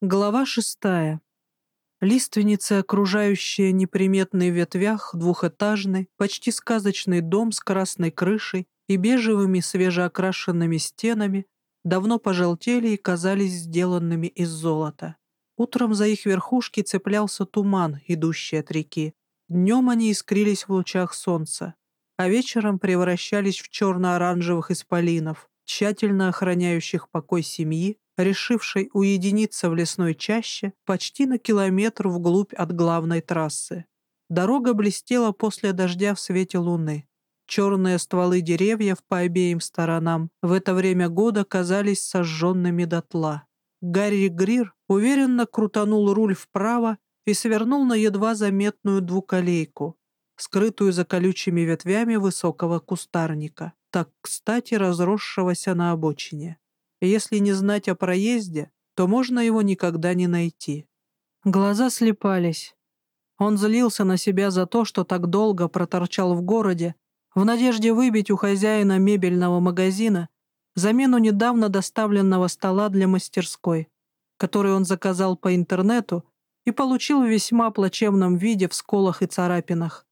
Глава шестая. Лиственницы, окружающие неприметный ветвях двухэтажный, почти сказочный дом с красной крышей и бежевыми свежеокрашенными стенами, давно пожелтели и казались сделанными из золота. Утром за их верхушки цеплялся туман, идущий от реки. Днем они искрились в лучах солнца, а вечером превращались в черно-оранжевых исполинов, тщательно охраняющих покой семьи решившей уединиться в лесной чаще почти на километр вглубь от главной трассы. Дорога блестела после дождя в свете луны. Черные стволы деревьев по обеим сторонам в это время года казались сожженными дотла. Гарри Грир уверенно крутанул руль вправо и свернул на едва заметную двуколейку, скрытую за колючими ветвями высокого кустарника, так кстати разросшегося на обочине. Если не знать о проезде, то можно его никогда не найти. Глаза слепались. Он злился на себя за то, что так долго проторчал в городе, в надежде выбить у хозяина мебельного магазина замену недавно доставленного стола для мастерской, который он заказал по интернету и получил в весьма плачевном виде в сколах и царапинах.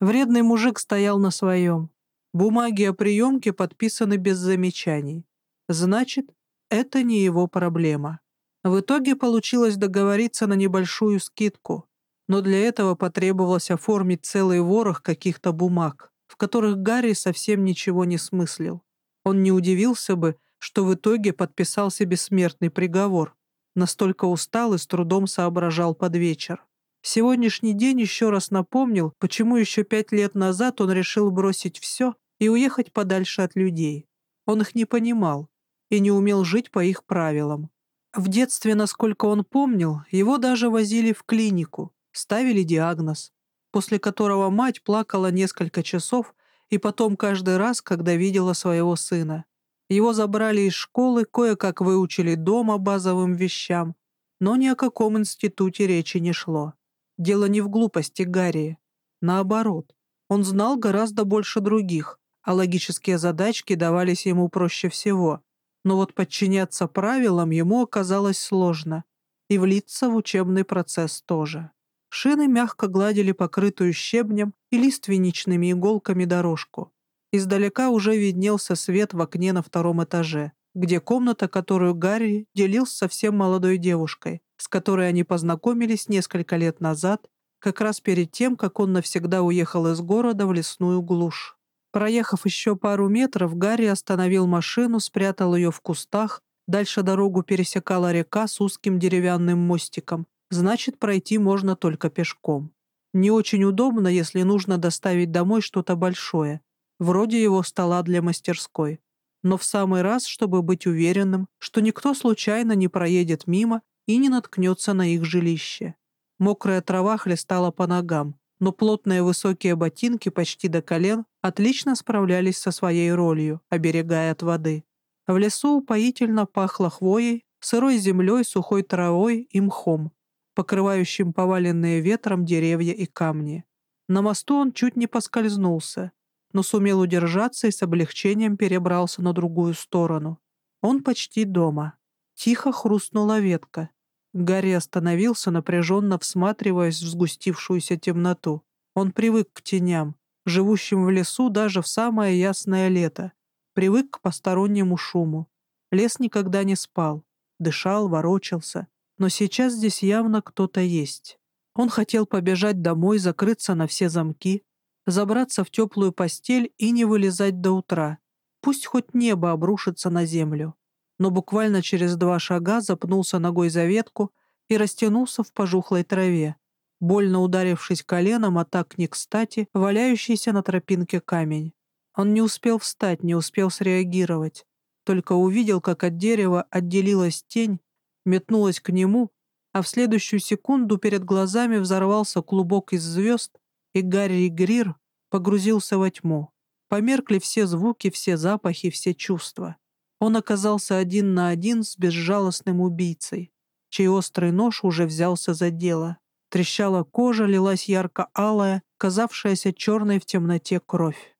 Вредный мужик стоял на своем. Бумаги о приемке подписаны без замечаний. Значит, это не его проблема. В итоге получилось договориться на небольшую скидку, но для этого потребовалось оформить целый ворох каких-то бумаг, в которых Гарри совсем ничего не смыслил. Он не удивился бы, что в итоге подписал себе смертный приговор. Настолько устал и с трудом соображал под вечер. Сегодняшний день еще раз напомнил, почему еще пять лет назад он решил бросить все и уехать подальше от людей. Он их не понимал, и не умел жить по их правилам. В детстве, насколько он помнил, его даже возили в клинику, ставили диагноз, после которого мать плакала несколько часов и потом каждый раз, когда видела своего сына. Его забрали из школы, кое-как выучили дома базовым вещам, но ни о каком институте речи не шло. Дело не в глупости Гарри. Наоборот, он знал гораздо больше других, а логические задачки давались ему проще всего но вот подчиняться правилам ему оказалось сложно, и влиться в учебный процесс тоже. Шины мягко гладили покрытую щебнем и лиственничными иголками дорожку. Издалека уже виднелся свет в окне на втором этаже, где комната, которую Гарри делил с совсем молодой девушкой, с которой они познакомились несколько лет назад, как раз перед тем, как он навсегда уехал из города в лесную глушь. Проехав еще пару метров, Гарри остановил машину, спрятал ее в кустах. Дальше дорогу пересекала река с узким деревянным мостиком. Значит, пройти можно только пешком. Не очень удобно, если нужно доставить домой что-то большое, вроде его стола для мастерской. Но в самый раз, чтобы быть уверенным, что никто случайно не проедет мимо и не наткнется на их жилище. Мокрая трава хлестала по ногам но плотные высокие ботинки почти до колен отлично справлялись со своей ролью, оберегая от воды. В лесу упоительно пахло хвоей, сырой землей, сухой травой и мхом, покрывающим поваленные ветром деревья и камни. На мосту он чуть не поскользнулся, но сумел удержаться и с облегчением перебрался на другую сторону. Он почти дома. Тихо хрустнула ветка. Гарри остановился, напряженно всматриваясь в сгустившуюся темноту. Он привык к теням, живущим в лесу даже в самое ясное лето. Привык к постороннему шуму. Лес никогда не спал, дышал, ворочался. Но сейчас здесь явно кто-то есть. Он хотел побежать домой, закрыться на все замки, забраться в теплую постель и не вылезать до утра. Пусть хоть небо обрушится на землю но буквально через два шага запнулся ногой за ветку и растянулся в пожухлой траве, больно ударившись коленом, а так не кстати, валяющийся на тропинке камень. Он не успел встать, не успел среагировать, только увидел, как от дерева отделилась тень, метнулась к нему, а в следующую секунду перед глазами взорвался клубок из звезд, и Гарри Грир погрузился во тьму. Померкли все звуки, все запахи, все чувства. Он оказался один на один с безжалостным убийцей, чей острый нож уже взялся за дело. Трещала кожа, лилась ярко-алая, казавшаяся черной в темноте кровь.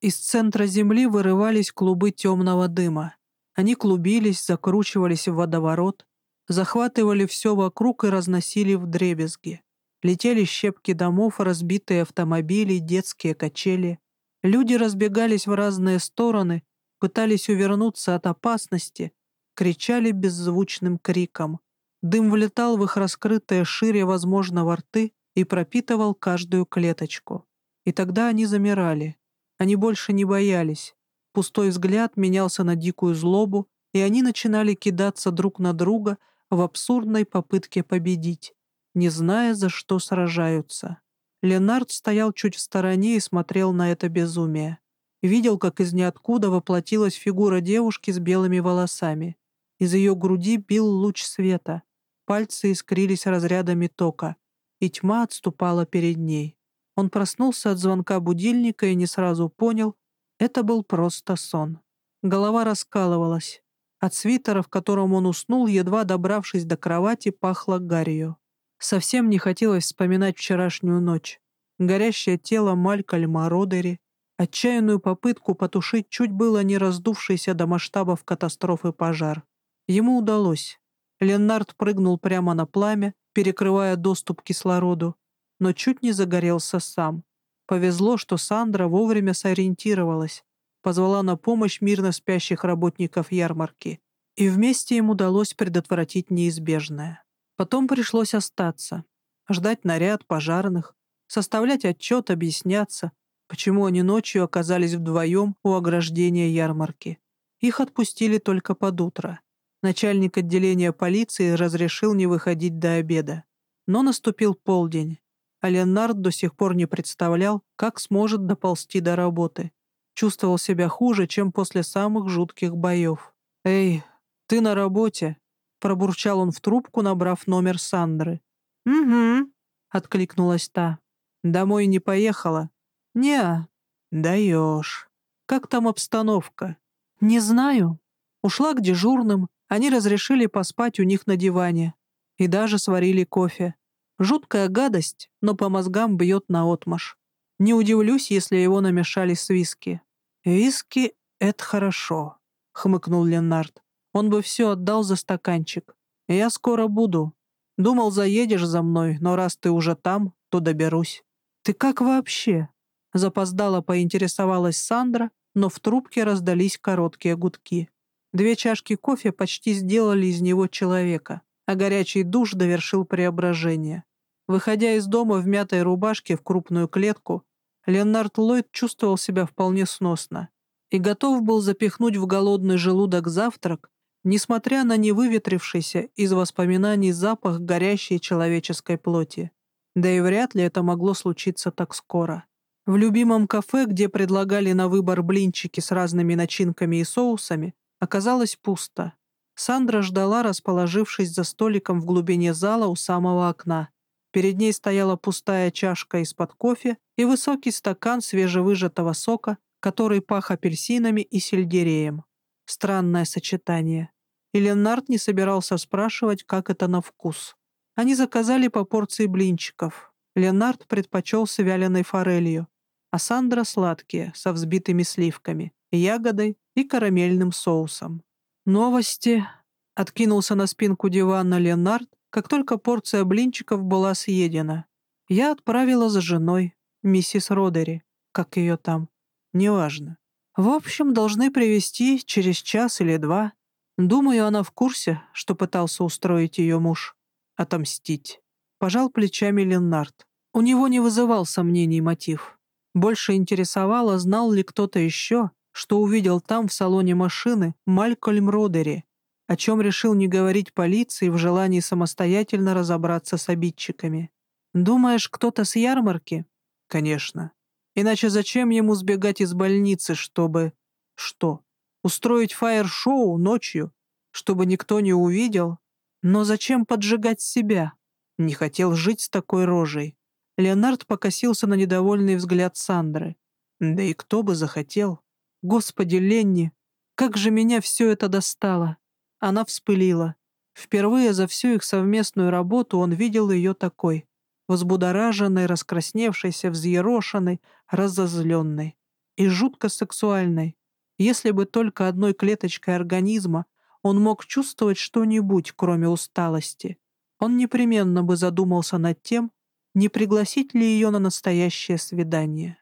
Из центра земли вырывались клубы темного дыма. Они клубились, закручивались в водоворот, захватывали все вокруг и разносили в дребезги. Летели щепки домов, разбитые автомобили, детские качели. Люди разбегались в разные стороны, пытались увернуться от опасности, кричали беззвучным криком. Дым влетал в их раскрытые шире возможного рты и пропитывал каждую клеточку. И тогда они замирали. Они больше не боялись. Пустой взгляд менялся на дикую злобу, и они начинали кидаться друг на друга в абсурдной попытке победить, не зная, за что сражаются. Ленард стоял чуть в стороне и смотрел на это безумие. Видел, как из ниоткуда воплотилась фигура девушки с белыми волосами. Из ее груди бил луч света. Пальцы искрились разрядами тока, и тьма отступала перед ней. Он проснулся от звонка будильника и не сразу понял, это был просто сон. Голова раскалывалась. От свитера, в котором он уснул, едва добравшись до кровати, пахло гарью. Совсем не хотелось вспоминать вчерашнюю ночь. Горящее тело Малькольма Родери, отчаянную попытку потушить чуть было не раздувшийся до масштабов катастрофы пожар. Ему удалось. Леннард прыгнул прямо на пламя, перекрывая доступ к кислороду, но чуть не загорелся сам. Повезло, что Сандра вовремя сориентировалась, позвала на помощь мирно спящих работников ярмарки, и вместе им удалось предотвратить неизбежное. Потом пришлось остаться, ждать наряд пожарных, составлять отчет, объясняться, почему они ночью оказались вдвоем у ограждения ярмарки. Их отпустили только под утро. Начальник отделения полиции разрешил не выходить до обеда. Но наступил полдень, а Ленард до сих пор не представлял, как сможет доползти до работы. Чувствовал себя хуже, чем после самых жутких боев. «Эй, ты на работе?» — пробурчал он в трубку, набрав номер Сандры. «Угу», — откликнулась та. «Домой не поехала?» «Не, даешь. Как там обстановка?» «Не знаю. Ушла к дежурным, они разрешили поспать у них на диване. И даже сварили кофе. Жуткая гадость, но по мозгам бьет наотмашь. Не удивлюсь, если его намешали с виски. «Виски — это хорошо», — хмыкнул Ленард. «Он бы все отдал за стаканчик. Я скоро буду. Думал, заедешь за мной, но раз ты уже там, то доберусь». «Ты как вообще?» Запоздала поинтересовалась Сандра, но в трубке раздались короткие гудки. Две чашки кофе почти сделали из него человека а горячий душ довершил преображение. Выходя из дома в мятой рубашке в крупную клетку, Леонард Ллойд чувствовал себя вполне сносно и готов был запихнуть в голодный желудок завтрак, несмотря на невыветрившийся из воспоминаний запах горящей человеческой плоти. Да и вряд ли это могло случиться так скоро. В любимом кафе, где предлагали на выбор блинчики с разными начинками и соусами, оказалось пусто. Сандра ждала, расположившись за столиком в глубине зала у самого окна. Перед ней стояла пустая чашка из-под кофе и высокий стакан свежевыжатого сока, который пах апельсинами и сельдереем. Странное сочетание. И Ленард не собирался спрашивать, как это на вкус. Они заказали по порции блинчиков. Ленард предпочел с вяленой форелью, а Сандра — сладкие, со взбитыми сливками, ягодой и карамельным соусом. «Новости», — откинулся на спинку дивана Ленард, как только порция блинчиков была съедена. Я отправила за женой, миссис Родери, как ее там, неважно. В общем, должны привести через час или два. Думаю, она в курсе, что пытался устроить ее муж. Отомстить. Пожал плечами Ленард. У него не вызывал сомнений мотив. Больше интересовало, знал ли кто-то еще, что увидел там, в салоне машины, Малькольм Родери, о чем решил не говорить полиции в желании самостоятельно разобраться с обидчиками. «Думаешь, кто-то с ярмарки?» «Конечно. Иначе зачем ему сбегать из больницы, чтобы...» «Что? Устроить фаер-шоу ночью, чтобы никто не увидел? Но зачем поджигать себя?» Не хотел жить с такой рожей. Леонард покосился на недовольный взгляд Сандры. Да и кто бы захотел? Господи, Ленни, как же меня все это достало! Она вспылила. Впервые за всю их совместную работу он видел ее такой, возбудораженной, раскрасневшейся, взъерошенной, разозленной и жутко сексуальной. Если бы только одной клеточкой организма он мог чувствовать что-нибудь, кроме усталости, он непременно бы задумался над тем, не пригласить ли ее на настоящее свидание.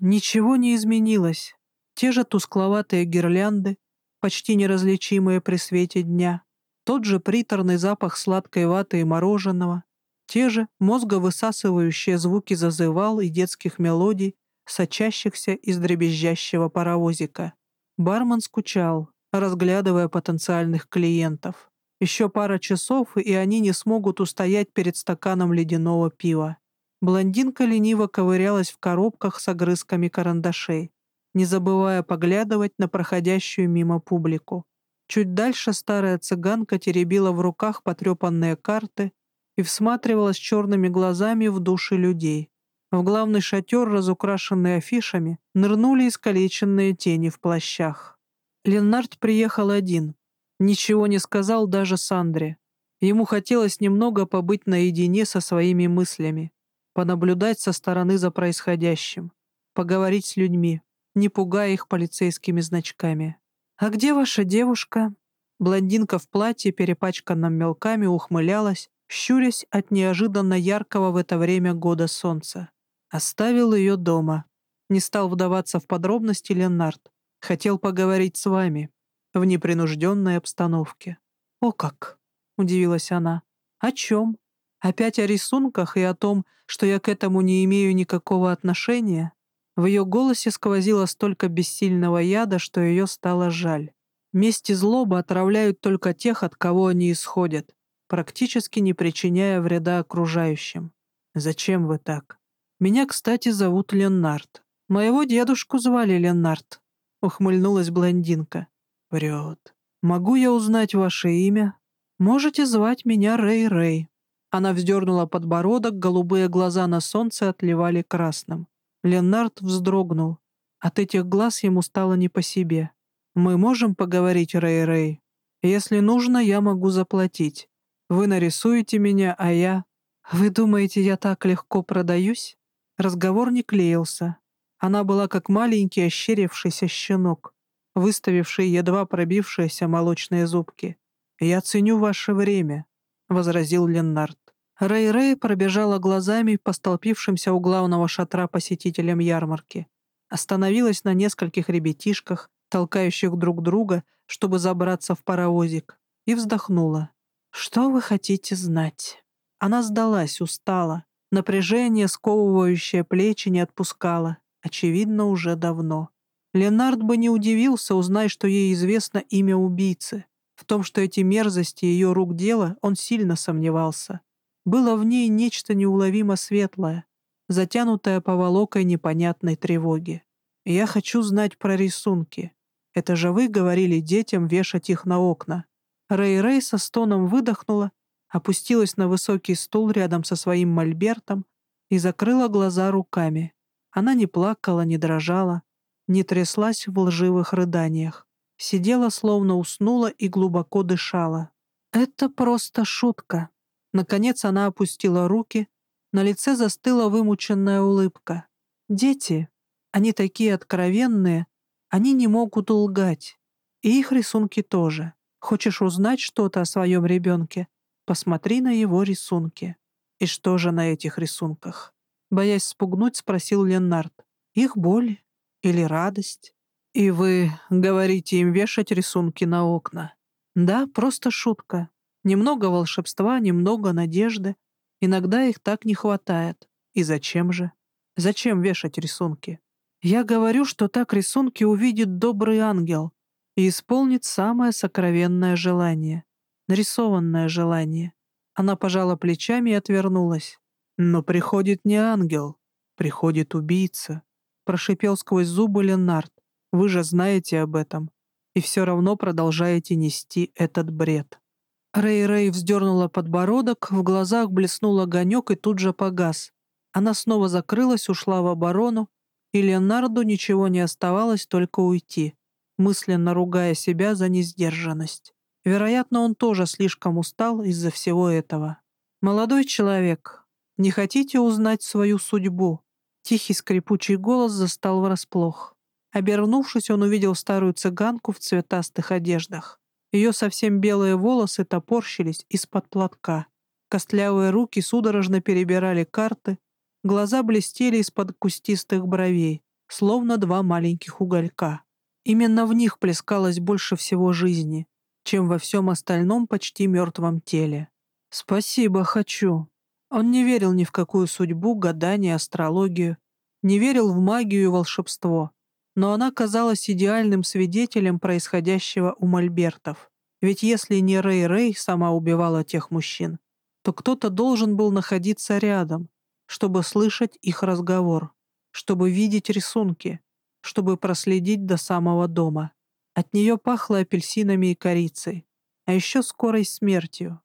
Ничего не изменилось. Те же тускловатые гирлянды, почти неразличимые при свете дня, тот же приторный запах сладкой ваты и мороженого, те же мозговысасывающие звуки зазывал и детских мелодий, сочащихся из дребезжащего паровозика. Бармен скучал, разглядывая потенциальных клиентов. Еще пара часов, и они не смогут устоять перед стаканом ледяного пива. Блондинка лениво ковырялась в коробках с огрызками карандашей, не забывая поглядывать на проходящую мимо публику. Чуть дальше старая цыганка теребила в руках потрепанные карты и всматривалась черными глазами в души людей. В главный шатер, разукрашенный афишами, нырнули искалеченные тени в плащах. Леннард приехал один. Ничего не сказал даже Сандре. Ему хотелось немного побыть наедине со своими мыслями, понаблюдать со стороны за происходящим, поговорить с людьми, не пугая их полицейскими значками. «А где ваша девушка?» Блондинка в платье, перепачканном мелками, ухмылялась, щурясь от неожиданно яркого в это время года солнца. Оставил ее дома. Не стал вдаваться в подробности Ленард. Хотел поговорить с вами. В непринужденной обстановке. «О как!» — удивилась она. «О чем? Опять о рисунках и о том, что я к этому не имею никакого отношения?» В ее голосе сквозило столько бессильного яда, что ее стало жаль. Месть и злоба отравляют только тех, от кого они исходят, практически не причиняя вреда окружающим. «Зачем вы так?» Меня, кстати, зовут Леннард. Моего дедушку звали Леннард. Ухмыльнулась блондинка. Врет. Могу я узнать ваше имя? Можете звать меня Рэй-Рэй. Она вздернула подбородок, голубые глаза на солнце отливали красным. Леннард вздрогнул. От этих глаз ему стало не по себе. «Мы можем поговорить, Рэй-Рэй? Если нужно, я могу заплатить. Вы нарисуете меня, а я...» «Вы думаете, я так легко продаюсь?» Разговор не клеился. Она была как маленький ощерившийся щенок, выставивший едва пробившиеся молочные зубки. «Я ценю ваше время», — возразил Леннард. Рэй-Рэй пробежала глазами по столпившимся у главного шатра посетителям ярмарки. Остановилась на нескольких ребятишках, толкающих друг друга, чтобы забраться в паровозик, и вздохнула. «Что вы хотите знать?» Она сдалась, устала. Напряжение, сковывающее плечи, не отпускало. Очевидно, уже давно. Ленард бы не удивился, узнай, что ей известно имя убийцы. В том, что эти мерзости ее рук дело, он сильно сомневался. Было в ней нечто неуловимо светлое, затянутое поволокой непонятной тревоги. «Я хочу знать про рисунки. Это же вы говорили детям вешать их на окна». Рэй-Рэй со стоном выдохнула опустилась на высокий стул рядом со своим мольбертом и закрыла глаза руками. Она не плакала, не дрожала, не тряслась в лживых рыданиях. Сидела, словно уснула и глубоко дышала. «Это просто шутка». Наконец она опустила руки, на лице застыла вымученная улыбка. «Дети, они такие откровенные, они не могут лгать. И их рисунки тоже. Хочешь узнать что-то о своем ребенке? Посмотри на его рисунки. И что же на этих рисунках? Боясь спугнуть, спросил Ленард. Их боль или радость? И вы говорите им вешать рисунки на окна? Да, просто шутка. Немного волшебства, немного надежды. Иногда их так не хватает. И зачем же? Зачем вешать рисунки? Я говорю, что так рисунки увидит добрый ангел и исполнит самое сокровенное желание нарисованное желание. Она пожала плечами и отвернулась. «Но приходит не ангел, приходит убийца», — прошипел сквозь зубы Ленард. «Вы же знаете об этом, и все равно продолжаете нести этот бред». Рэй-Рэй вздернула подбородок, в глазах блеснул огонек и тут же погас. Она снова закрылась, ушла в оборону, и Леонарду ничего не оставалось, только уйти, мысленно ругая себя за несдержанность. Вероятно, он тоже слишком устал из-за всего этого. «Молодой человек, не хотите узнать свою судьбу?» Тихий скрипучий голос застал врасплох. Обернувшись, он увидел старую цыганку в цветастых одеждах. Ее совсем белые волосы топорщились из-под платка. Костлявые руки судорожно перебирали карты, глаза блестели из-под кустистых бровей, словно два маленьких уголька. Именно в них плескалось больше всего жизни, чем во всем остальном почти мертвом теле. «Спасибо, хочу». Он не верил ни в какую судьбу, гадание, астрологию, не верил в магию и волшебство но она казалась идеальным свидетелем происходящего у мольбертов. Ведь если не Рэй-Рэй сама убивала тех мужчин, то кто-то должен был находиться рядом, чтобы слышать их разговор, чтобы видеть рисунки, чтобы проследить до самого дома. От нее пахло апельсинами и корицей, а еще скорой смертью.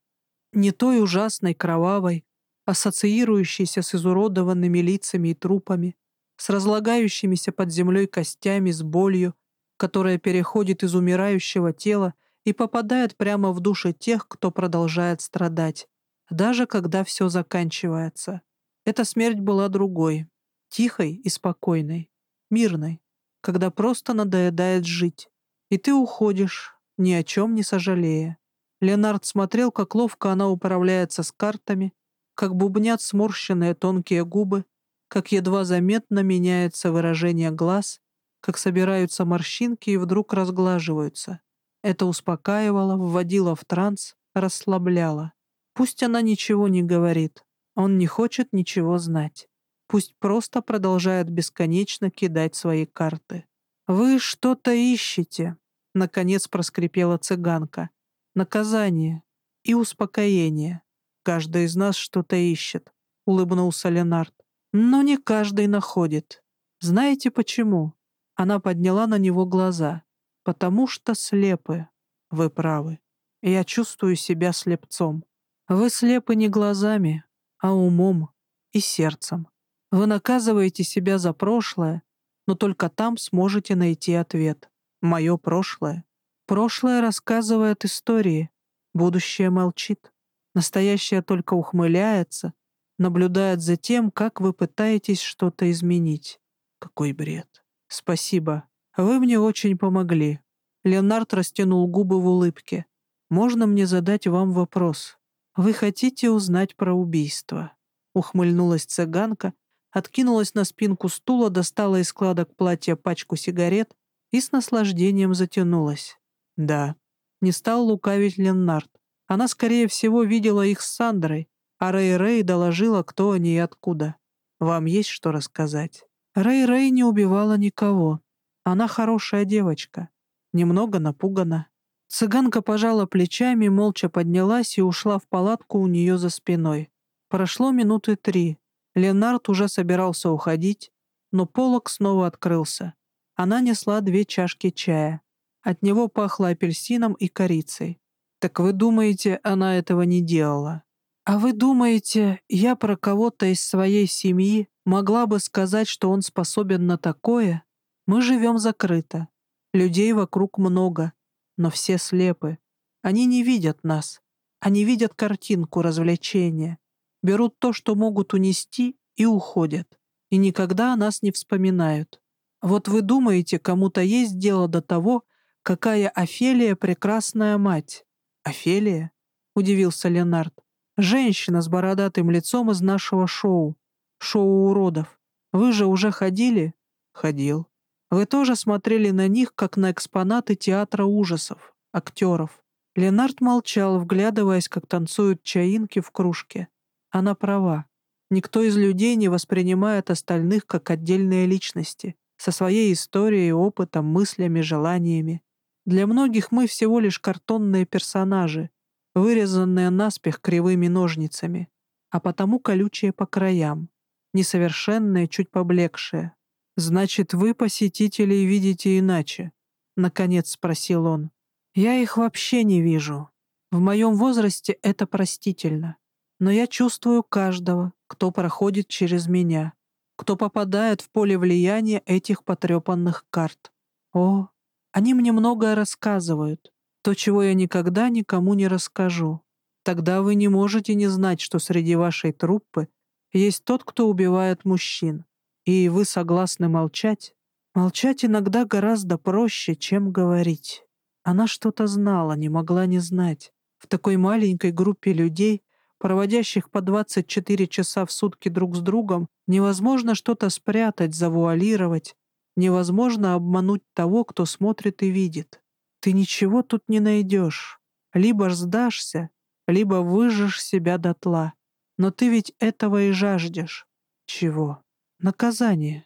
Не той ужасной, кровавой, ассоциирующейся с изуродованными лицами и трупами, с разлагающимися под землей костями, с болью, которая переходит из умирающего тела и попадает прямо в души тех, кто продолжает страдать, даже когда все заканчивается. Эта смерть была другой, тихой и спокойной, мирной, когда просто надоедает жить, и ты уходишь, ни о чем не сожалея. Леонард смотрел, как ловко она управляется с картами, как бубнят сморщенные тонкие губы, как едва заметно меняется выражение глаз, как собираются морщинки и вдруг разглаживаются. Это успокаивало, вводило в транс, расслабляло. Пусть она ничего не говорит, он не хочет ничего знать. Пусть просто продолжает бесконечно кидать свои карты. «Вы что-то ищете», — наконец проскрипела цыганка. «Наказание и успокоение. Каждый из нас что-то ищет», — улыбнулся Ленард. Но не каждый находит. Знаете почему? Она подняла на него глаза. Потому что слепы. Вы правы. Я чувствую себя слепцом. Вы слепы не глазами, а умом и сердцем. Вы наказываете себя за прошлое, но только там сможете найти ответ. Мое прошлое. Прошлое рассказывает истории, будущее молчит. Настоящее только ухмыляется, наблюдает за тем, как вы пытаетесь что-то изменить. Какой бред. Спасибо. Вы мне очень помогли. Леонард растянул губы в улыбке. Можно мне задать вам вопрос? Вы хотите узнать про убийство? Ухмыльнулась цыганка, откинулась на спинку стула, достала из складок платья пачку сигарет и с наслаждением затянулась. Да, не стал лукавить Леннард. Она, скорее всего, видела их с Сандрой, а Рэй-Рэй доложила, кто они и откуда. Вам есть что рассказать? Рэй-Рэй не убивала никого. Она хорошая девочка. Немного напугана. Цыганка пожала плечами, молча поднялась и ушла в палатку у нее за спиной. Прошло минуты три. Ленард уже собирался уходить, но полок снова открылся. Она несла две чашки чая. От него пахло апельсином и корицей. «Так вы думаете, она этого не делала?» «А вы думаете, я про кого-то из своей семьи могла бы сказать, что он способен на такое? Мы живем закрыто. Людей вокруг много, но все слепы. Они не видят нас. Они видят картинку развлечения, берут то, что могут унести, и уходят. И никогда о нас не вспоминают. Вот вы думаете, кому-то есть дело до того, какая Офелия прекрасная мать? Офелия? — удивился Ленард. Женщина с бородатым лицом из нашего шоу. Шоу уродов. Вы же уже ходили? Ходил. Вы тоже смотрели на них, как на экспонаты театра ужасов, актеров. Ленард молчал, вглядываясь, как танцуют чаинки в кружке. Она права. Никто из людей не воспринимает остальных как отдельные личности, со своей историей, опытом, мыслями, желаниями. Для многих мы всего лишь картонные персонажи, вырезанные наспех кривыми ножницами, а потому колючие по краям, несовершенные, чуть поблекшие. «Значит, вы посетителей видите иначе?» — наконец спросил он. «Я их вообще не вижу. В моем возрасте это простительно. Но я чувствую каждого, кто проходит через меня, кто попадает в поле влияния этих потрепанных карт. О, они мне многое рассказывают, то, чего я никогда никому не расскажу. Тогда вы не можете не знать, что среди вашей труппы есть тот, кто убивает мужчин. И вы согласны молчать? Молчать иногда гораздо проще, чем говорить. Она что-то знала, не могла не знать. В такой маленькой группе людей, проводящих по 24 часа в сутки друг с другом, невозможно что-то спрятать, завуалировать, невозможно обмануть того, кто смотрит и видит. Ты ничего тут не найдешь. Либо сдашься, либо выжжешь себя дотла. Но ты ведь этого и жаждешь. Чего? Наказание.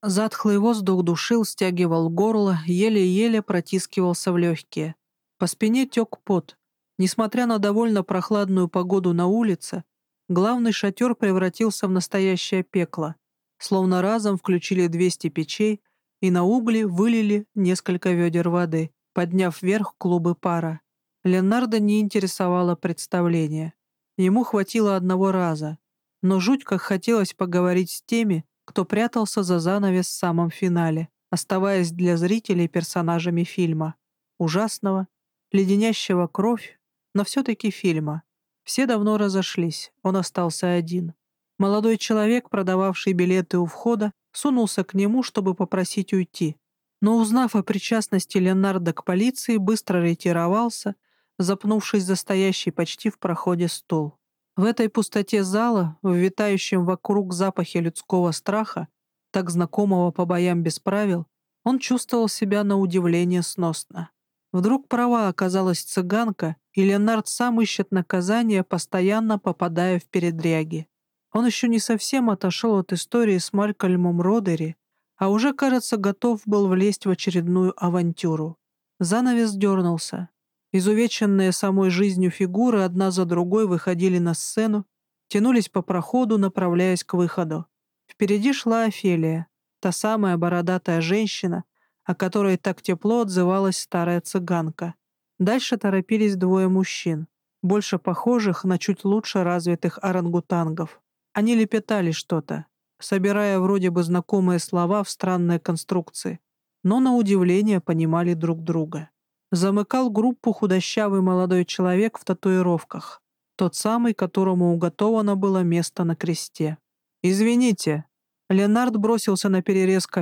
Затхлый воздух душил, стягивал горло, еле-еле протискивался в легкие. По спине тек пот. Несмотря на довольно прохладную погоду на улице, главный шатер превратился в настоящее пекло. Словно разом включили 200 печей и на угли вылили несколько ведер воды, подняв вверх клубы пара. Ленардо не интересовало представление. Ему хватило одного раза. Но жуть как хотелось поговорить с теми, кто прятался за занавес в самом финале, оставаясь для зрителей персонажами фильма. Ужасного, леденящего кровь, но все-таки фильма. Все давно разошлись, он остался один. Молодой человек, продававший билеты у входа, сунулся к нему, чтобы попросить уйти. Но, узнав о причастности Леонардо к полиции, быстро ретировался, запнувшись за стоящий почти в проходе стол. В этой пустоте зала, в витающем вокруг запахе людского страха, так знакомого по боям без правил, он чувствовал себя на удивление сносно. Вдруг права оказалась цыганка, и Леонард сам ищет наказание, постоянно попадая в передряги. Он еще не совсем отошел от истории с Малькольмом Родери, а уже, кажется, готов был влезть в очередную авантюру. Занавес дернулся. Изувеченные самой жизнью фигуры одна за другой выходили на сцену, тянулись по проходу, направляясь к выходу. Впереди шла Офелия, та самая бородатая женщина, о которой так тепло отзывалась старая цыганка. Дальше торопились двое мужчин, больше похожих на чуть лучше развитых орангутангов. Они лепетали что-то, собирая вроде бы знакомые слова в странные конструкции, но на удивление понимали друг друга. Замыкал группу худощавый молодой человек в татуировках, тот самый, которому уготовано было место на кресте. «Извините». Ленард бросился на перерез к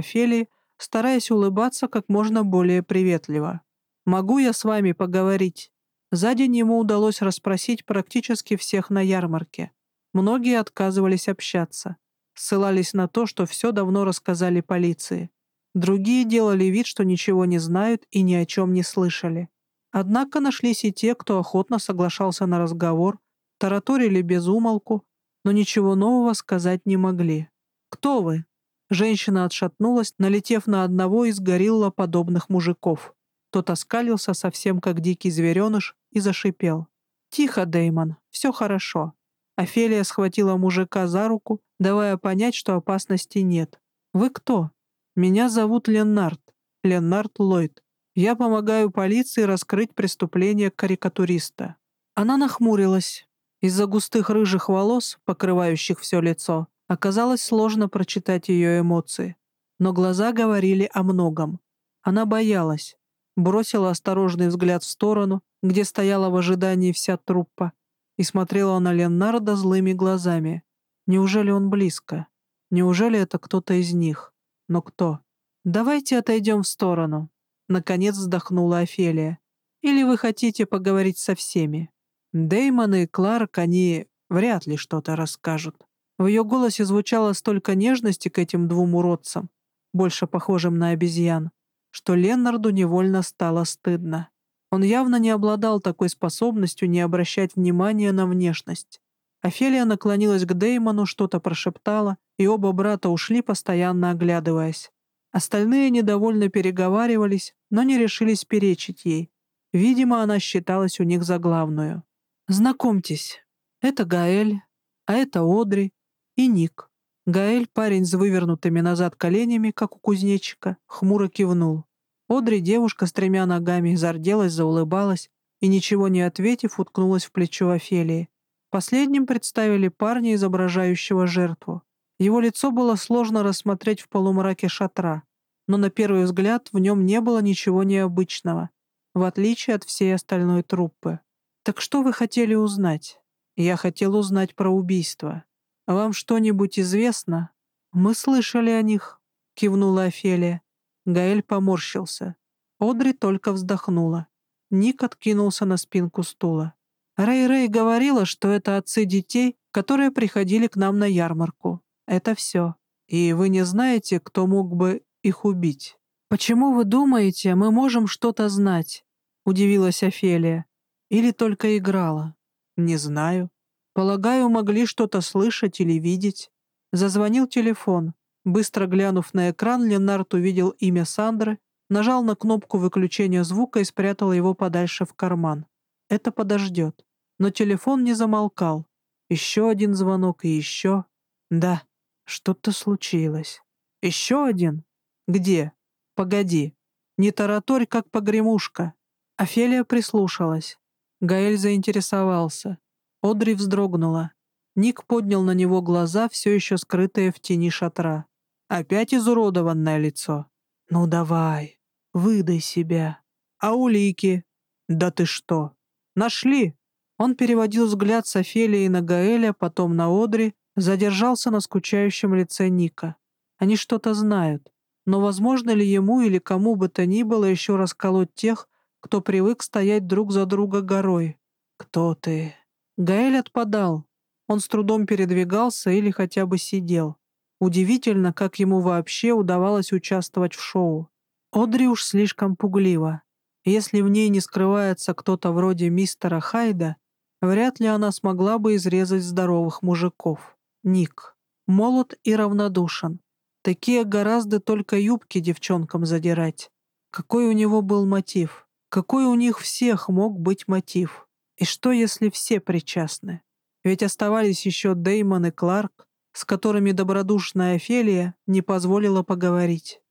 стараясь улыбаться как можно более приветливо. «Могу я с вами поговорить?» За день ему удалось расспросить практически всех на ярмарке. Многие отказывались общаться, ссылались на то, что все давно рассказали полиции. Другие делали вид, что ничего не знают и ни о чем не слышали. Однако нашлись и те, кто охотно соглашался на разговор, тараторили без умолку, но ничего нового сказать не могли. «Кто вы?» Женщина отшатнулась, налетев на одного из гориллоподобных мужиков. Тот оскалился совсем как дикий звереныш и зашипел. «Тихо, Деймон, все хорошо». Офелия схватила мужика за руку, давая понять, что опасности нет. «Вы кто?» Меня зовут Леннард, Леннард Ллойд. Я помогаю полиции раскрыть преступление карикатуриста». Она нахмурилась. Из-за густых рыжих волос, покрывающих все лицо, оказалось сложно прочитать ее эмоции. Но глаза говорили о многом. Она боялась. Бросила осторожный взгляд в сторону, где стояла в ожидании вся труппа, и смотрела на Леннарда злыми глазами. Неужели он близко? Неужели это кто-то из них? Но кто? «Давайте отойдем в сторону», — наконец вздохнула Офелия. «Или вы хотите поговорить со всеми?» Дэймон и Кларк, они вряд ли что-то расскажут. В ее голосе звучало столько нежности к этим двум уродцам, больше похожим на обезьян, что Леннарду невольно стало стыдно. Он явно не обладал такой способностью не обращать внимания на внешность. Офелия наклонилась к Деймону, что-то прошептала, и оба брата ушли, постоянно оглядываясь. Остальные недовольно переговаривались, но не решились перечить ей. Видимо, она считалась у них за главную. «Знакомьтесь, это Гаэль, а это Одри и Ник». Гаэль, парень с вывернутыми назад коленями, как у кузнечика, хмуро кивнул. Одри, девушка с тремя ногами, зарделась, заулыбалась и, ничего не ответив, уткнулась в плечо Офелии. Последним представили парня, изображающего жертву. Его лицо было сложно рассмотреть в полумраке шатра, но на первый взгляд в нем не было ничего необычного, в отличие от всей остальной труппы. «Так что вы хотели узнать?» «Я хотел узнать про убийство. Вам что-нибудь известно?» «Мы слышали о них. кивнула Офелия. Гаэль поморщился. Одри только вздохнула. Ник откинулся на спинку стула. Рэй-Рэй говорила, что это отцы детей, которые приходили к нам на ярмарку. Это все. И вы не знаете, кто мог бы их убить. «Почему вы думаете, мы можем что-то знать?» — удивилась Офелия. «Или только играла?» «Не знаю. Полагаю, могли что-то слышать или видеть». Зазвонил телефон. Быстро глянув на экран, Ленард увидел имя Сандры, нажал на кнопку выключения звука и спрятал его подальше в карман. Это подождет. Но телефон не замолкал. Еще один звонок и еще. Да, что-то случилось. Еще один? Где? Погоди. Не тараторь, как погремушка. Офелия прислушалась. Гаэль заинтересовался. Одри вздрогнула. Ник поднял на него глаза, все еще скрытые в тени шатра. Опять изуродованное лицо. «Ну давай, выдай себя. А улики? Да ты что? Нашли?» Он переводил взгляд с Офелии на Гаэля, потом на Одри, задержался на скучающем лице Ника. Они что-то знают. Но возможно ли ему или кому бы то ни было еще расколоть тех, кто привык стоять друг за друга горой? «Кто ты?» Гаэль отпадал. Он с трудом передвигался или хотя бы сидел. Удивительно, как ему вообще удавалось участвовать в шоу. Одри уж слишком пуглива. Если в ней не скрывается кто-то вроде мистера Хайда, вряд ли она смогла бы изрезать здоровых мужиков. Ник. Молод и равнодушен. Такие гораздо только юбки девчонкам задирать. Какой у него был мотив? Какой у них всех мог быть мотив? И что, если все причастны? Ведь оставались еще Деймон и Кларк, с которыми добродушная Офелия не позволила поговорить.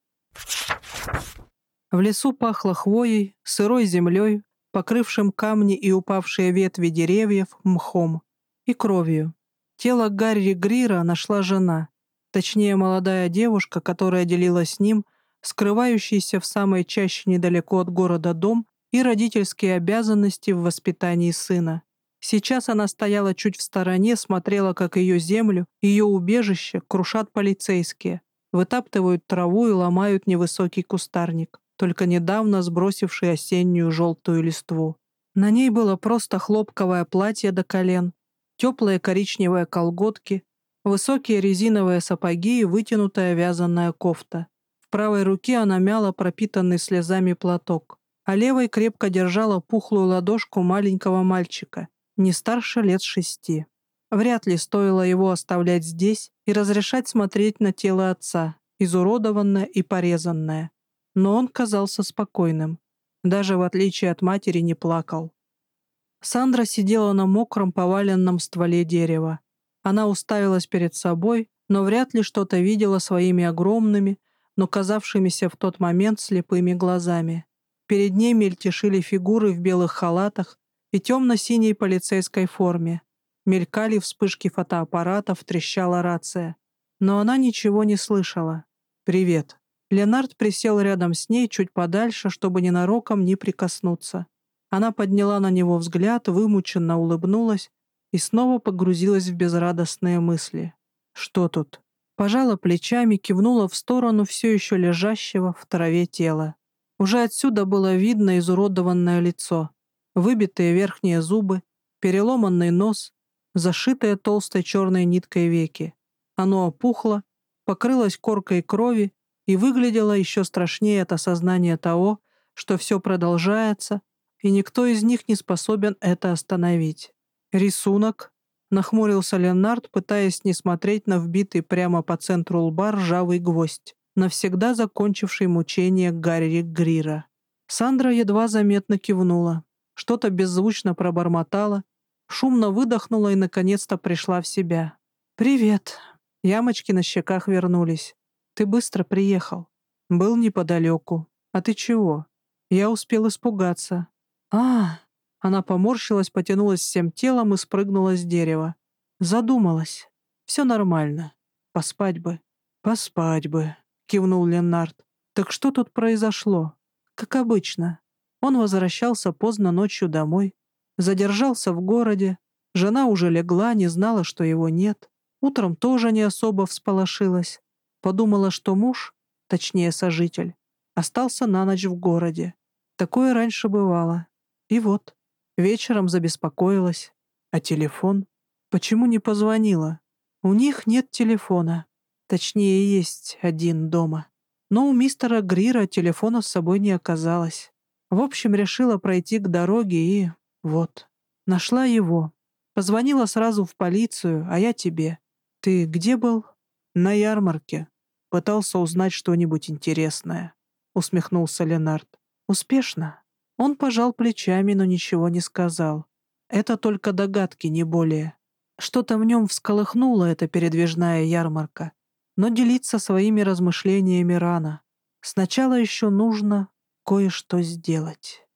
В лесу пахло хвоей, сырой землей, покрывшим камни и упавшие ветви деревьев мхом и кровью. Тело Гарри Грира нашла жена, точнее молодая девушка, которая делила с ним скрывающийся в самой чаще недалеко от города дом и родительские обязанности в воспитании сына. Сейчас она стояла чуть в стороне, смотрела, как ее землю, ее убежище крушат полицейские, вытаптывают траву и ломают невысокий кустарник, только недавно сбросивший осеннюю желтую листву. На ней было просто хлопковое платье до колен, теплые коричневые колготки, высокие резиновые сапоги и вытянутая вязаная кофта. В правой руке она мяла пропитанный слезами платок, а левой крепко держала пухлую ладошку маленького мальчика, не старше лет шести. Вряд ли стоило его оставлять здесь и разрешать смотреть на тело отца, изуродованное и порезанное. Но он казался спокойным. Даже в отличие от матери не плакал. Сандра сидела на мокром поваленном стволе дерева. Она уставилась перед собой, но вряд ли что-то видела своими огромными, но казавшимися в тот момент слепыми глазами. Перед ней мельтешили фигуры в белых халатах, и темно-синей полицейской форме. Мелькали вспышки фотоаппаратов, трещала рация. Но она ничего не слышала. «Привет». Ленард присел рядом с ней чуть подальше, чтобы ненароком не прикоснуться. Она подняла на него взгляд, вымученно улыбнулась и снова погрузилась в безрадостные мысли. «Что тут?» Пожала плечами, кивнула в сторону все еще лежащего в траве тела. Уже отсюда было видно изуродованное лицо выбитые верхние зубы, переломанный нос, зашитые толстой черной ниткой веки. Оно опухло, покрылось коркой крови и выглядело еще страшнее от осознания того, что все продолжается, и никто из них не способен это остановить. «Рисунок?» — нахмурился Леонард, пытаясь не смотреть на вбитый прямо по центру лба ржавый гвоздь, навсегда закончивший мучение Гарри Грира. Сандра едва заметно кивнула что-то беззвучно пробормотала, шумно выдохнула и, наконец-то, пришла в себя. «Привет!» Ямочки на щеках вернулись. «Ты быстро приехал. Был неподалеку. А ты чего?» Я успел испугаться. а Она поморщилась, потянулась всем телом и спрыгнула с дерева. Задумалась. Все нормально. Поспать бы. Поспать бы, кивнул Ленард. Так что тут произошло? Как обычно. Он возвращался поздно ночью домой, задержался в городе, жена уже легла, не знала, что его нет. Утром тоже не особо всполошилась. Подумала, что муж, точнее сожитель, остался на ночь в городе. Такое раньше бывало. И вот, вечером забеспокоилась. А телефон? Почему не позвонила? У них нет телефона. Точнее, есть один дома. Но у мистера Грира телефона с собой не оказалось. В общем, решила пройти к дороге и... вот. Нашла его. Позвонила сразу в полицию, а я тебе. Ты где был? На ярмарке. Пытался узнать что-нибудь интересное. Усмехнулся Ленард. Успешно. Он пожал плечами, но ничего не сказал. Это только догадки, не более. Что-то в нем всколыхнуло эта передвижная ярмарка. Но делиться своими размышлениями рано. Сначала еще нужно кое-что сделать.